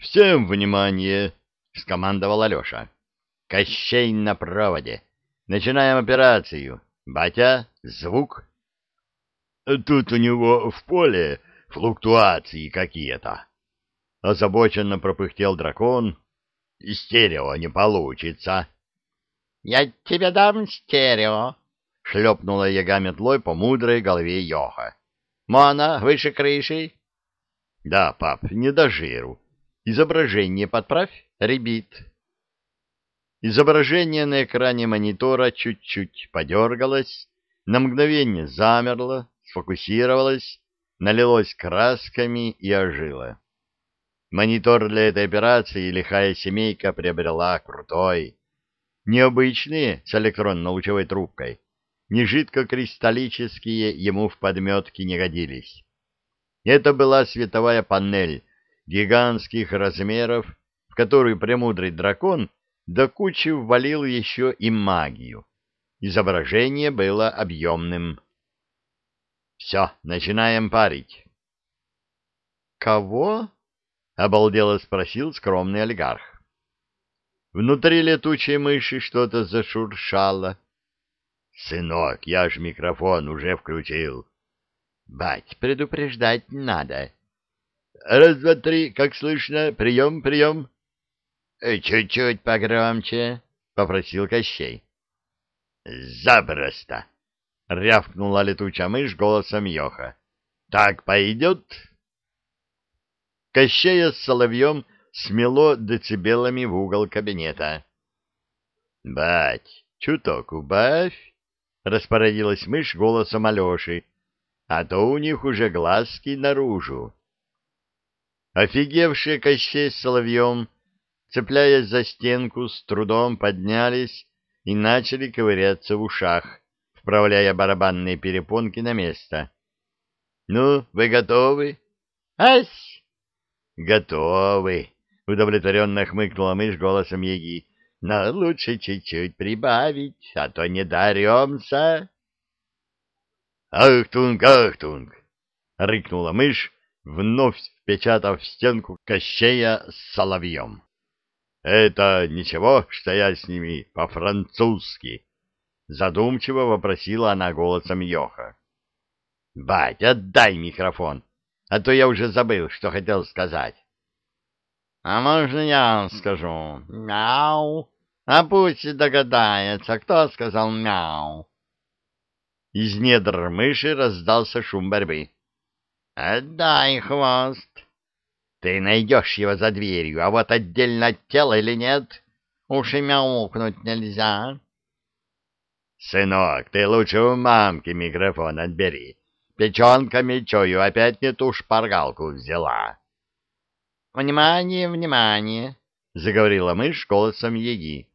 Всем внимание! — скомандовал Алеша. Кощей на проводе. Начинаем операцию. Батя, звук. Тут у него в поле флуктуации какие-то. Озабоченно пропыхтел дракон. Стерео не получится. — Я тебе дам стерео, — шлепнула яга метлой по мудрой голове Йоха. — Мона, выше крыши. — Да, пап, не до жиру. Изображение подправь, ребит. Изображение на экране монитора чуть-чуть подергалось, на мгновение замерло, сфокусировалось, налилось красками и ожило. Монитор для этой операции лихая семейка приобрела крутой. Необычные с электронно-лучевой трубкой, не жидкокристаллические ему в подметке не годились. Это была световая панель гигантских размеров, в которую премудрый дракон до кучи ввалил еще и магию. Изображение было объемным. «Все, начинаем парить». «Кого?» — обалдело спросил скромный олигарх. Внутри летучей мыши что-то зашуршало. «Сынок, я ж микрофон уже включил». «Бать, предупреждать надо». «Раз, два, три, как слышно, прием, прием». «Чуть-чуть погромче», — попросил Кощей. «Запросто!» — рявкнула летучая мышь голосом Йоха. «Так пойдет?» Кощея с соловьем смело децибелами в угол кабинета. «Бать, чуток убавь!» — распорядилась мышь голосом Алеши, «а то у них уже глазки наружу». Офигевшие Кощей с соловьем — цепляясь за стенку, с трудом поднялись и начали ковыряться в ушах, вправляя барабанные перепонки на место. — Ну, вы готовы? — Ась! — Готовы! — удовлетворенно хмыкнула мышь голосом Еги. — Но лучше чуть-чуть прибавить, а то не даремся. — Ахтунг, ахтунг! — рыкнула мышь, вновь впечатав в стенку кощея с соловьем. Это ничего, что я с ними по-французски? Задумчиво вопросила она голосом Йоха. Бать, отдай микрофон, а то я уже забыл, что хотел сказать. А можно я скажу? Мяу. А пусть догадается, кто сказал мяу. Из недр мыши раздался шум борьбы. «Отдай хвост!» Ты найдешь его за дверью, а вот отдельно от тела или нет, уж и мяукнуть нельзя. Сынок, ты лучше у мамки микрофон отбери. Печенками чую, опять не ту шпаргалку взяла. Внимание, внимание, заговорила мышь голосом Еги.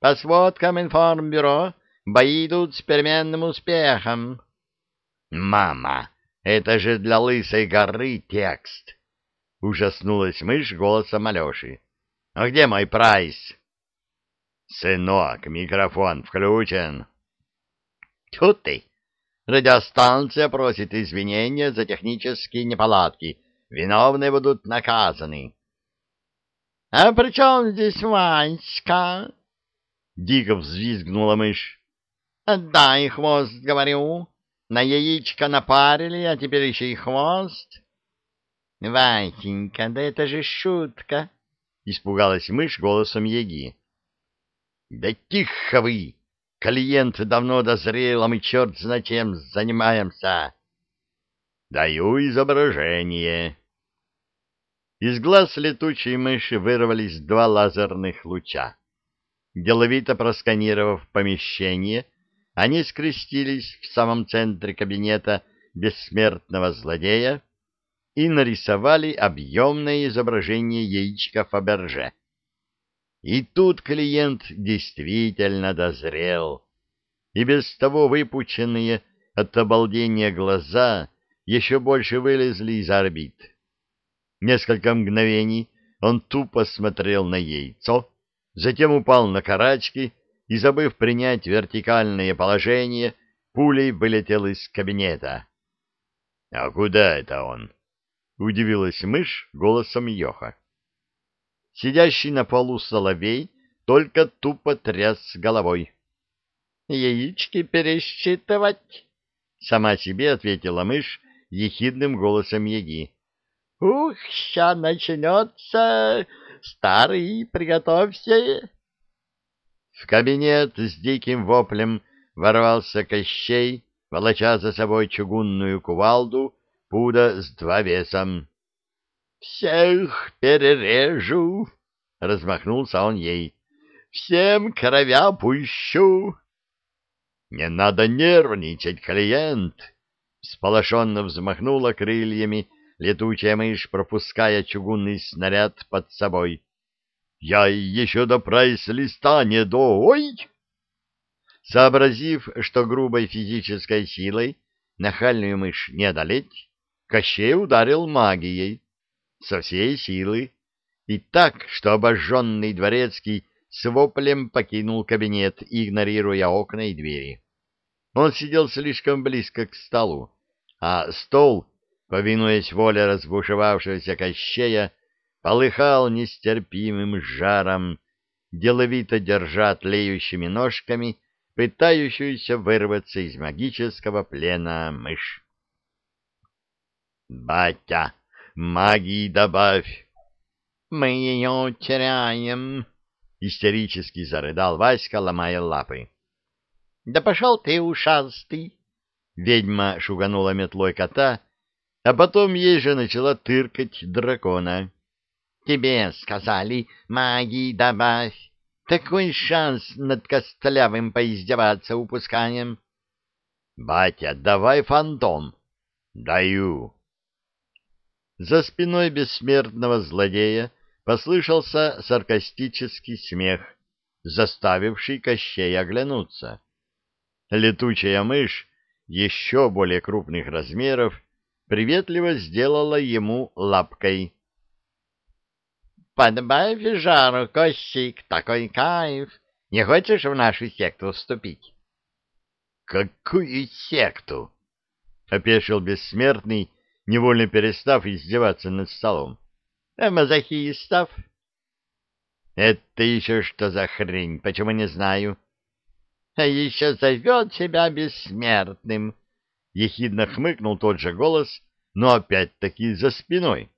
По сводкам информбюро бои идут с переменным успехом. Мама, это же для Лысой горы текст. — ужаснулась мышь голосом Алеши. — А где мой прайс? — Сынок, микрофон включен. — Тьфу ты! Радиостанция просит извинения за технические неполадки. Виновные будут наказаны. — А при чем здесь Васька? — дико взвизгнула мышь. — Отдай хвост, говорю. На яичко напарили, а теперь еще и хвост. — Васенька, да это же шутка! — испугалась мышь голосом Еги. — Да тихо вы! Клиент давно дозрел, а мы черт знает чем занимаемся. — Даю изображение. Из глаз летучей мыши вырвались два лазерных луча. Деловито просканировав помещение, они скрестились в самом центре кабинета бессмертного злодея, и нарисовали объемное изображение яичка Фаберже. И тут клиент действительно дозрел, и без того выпученные от обалдения глаза еще больше вылезли из орбит. Несколько мгновений он тупо смотрел на яйцо, затем упал на карачки и, забыв принять вертикальное положение, пулей вылетел из кабинета. — А куда это он? — удивилась мышь голосом Йоха. Сидящий на полу соловей только тупо тряс головой. — Яички пересчитывать? — сама себе ответила мышь ехидным голосом яги. — Ух, ща начнется! Старый, приготовься! В кабинет с диким воплем ворвался Кощей, волоча за собой чугунную кувалду, пуда с два весом. — Всех перережу! — размахнулся он ей. — Всем кровя пущу! — Не надо нервничать, клиент! — сполошенно взмахнула крыльями летучая мышь, пропуская чугунный снаряд под собой. Я еще до прайс-листа не до... Ой! Сообразив, что грубой физической силой нахальную мышь не одолеть, Кощей ударил магией со всей силы и так, что обожженный дворецкий с воплем покинул кабинет, игнорируя окна и двери. Он сидел слишком близко к столу, а стол, повинуясь воле разбушевавшегося Кощея, полыхал нестерпимым жаром, деловито держа тлеющими ножками пытающуюся вырваться из магического плена мышь. «Батя, магии добавь!» «Мы ее теряем!» — истерически зарыдал Васька, ломая лапы. «Да пошел ты, ушастый!» Ведьма шуганула метлой кота, а потом ей же начала тыркать дракона. Тебе сказали, магии добавь. Такой шанс над Костлявым поиздеваться упускаем. Батя, давай фантом. Даю. За спиной бессмертного злодея послышался саркастический смех, заставивший Кощей оглянуться. Летучая мышь, еще более крупных размеров, приветливо сделала ему лапкой — Подбавь жару, Кощик, такой кайф. Не хочешь в нашу секту вступить? — Какую секту? — опешил бессмертный, невольно перестав издеваться над столом. — Мазохистов. — Это еще что за хрень, почему не знаю? — А еще зовет себя бессмертным. Ехидно хмыкнул тот же голос, но опять-таки за спиной. —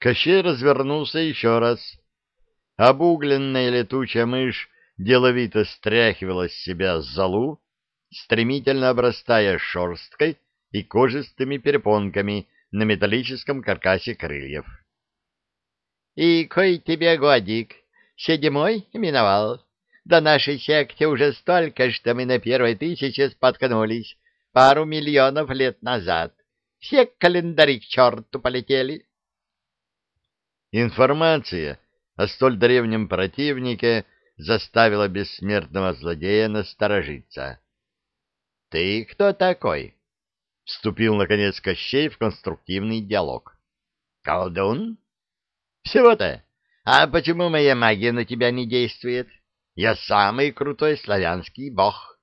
Кощей развернулся еще раз. Обугленная летучая мышь деловито стряхивала с себя золу, стремительно обрастая шерсткой и кожистыми перепонками на металлическом каркасе крыльев. — И кой тебе годик? Седьмой миновал. До нашей секте уже столько, что мы на первой тысяче споткнулись пару миллионов лет назад. Все календари к черту полетели. — Информация о столь древнем противнике заставила бессмертного злодея насторожиться. — Ты кто такой? — вступил, наконец, Кощей в конструктивный диалог. — Колдун? — Всего-то. А почему моя магия на тебя не действует? Я самый крутой славянский бог.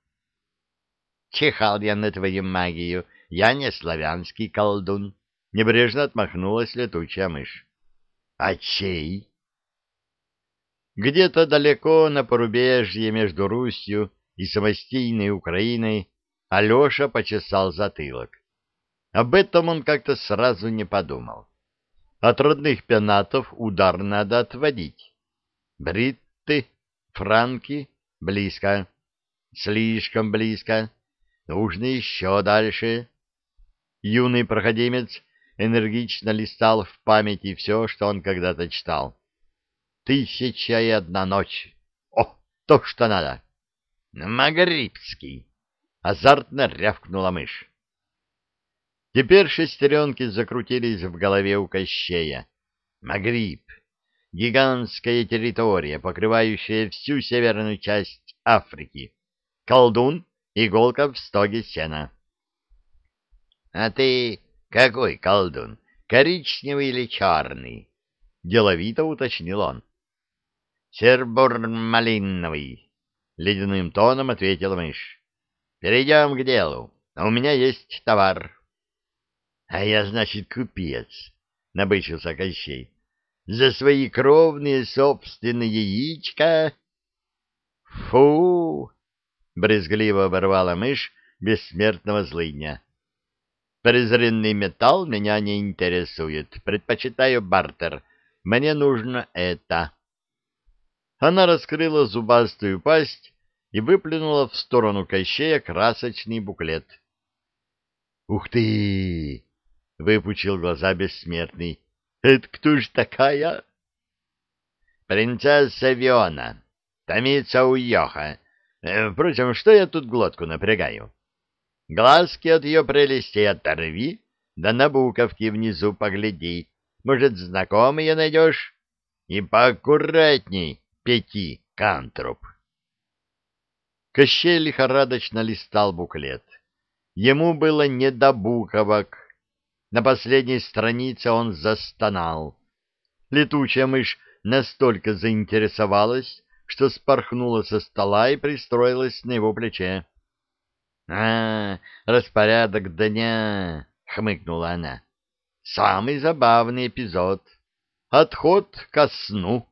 — Чихал я на твою магию. Я не славянский колдун. Небрежно отмахнулась летучая мышь. А чей? Где-то далеко на порубежье между Русью и самостийной Украиной Алеша почесал затылок. Об этом он как-то сразу не подумал. От родных пенатов удар надо отводить. Бритты, франки — близко. Слишком близко. Нужно еще дальше. Юный проходимец энергично листал в памяти все, что он когда-то читал. «Тысяча и одна ночь». О, то, что надо. «Магрибский», — азартно рявкнула мышь. Теперь шестеренки закрутились в голове у Кощея. Магриб — гигантская территория, покрывающая всю северную часть Африки. Колдун — иголка в стоге сена. — А ты какой колдун? Коричневый или черный? Деловито уточнил он. Сербур-малиновый, ледяным тоном ответил мышь. Перейдем к делу. У меня есть товар. А я, значит, купец, набычился Кощей. за свои кровные собственные яичка. Фу! брезгливо оборвала мышь бессмертного злыдня. Презренный металл меня не интересует. Предпочитаю бартер. Мне нужно это. Она раскрыла зубастую пасть и выплюнула в сторону Кощея красочный буклет. «Ух ты!» — выпучил глаза бессмертный. «Это кто ж такая?» «Принцесса Виона, томится у Йоха. Э, впрочем, что я тут глотку напрягаю? Глазки от ее прелести оторви, да на буковки внизу погляди. Может, знакомые найдешь? И поаккуратней, пяти, кантроп». Кощей лихорадочно листал буклет. Ему было не до буковок. На последней странице он застонал. Летучая мышь настолько заинтересовалась, что спорхнула со стола и пристроилась на его плече. — А, распорядок дня! — хмыкнула она. — Самый забавный эпизод. Отход ко сну.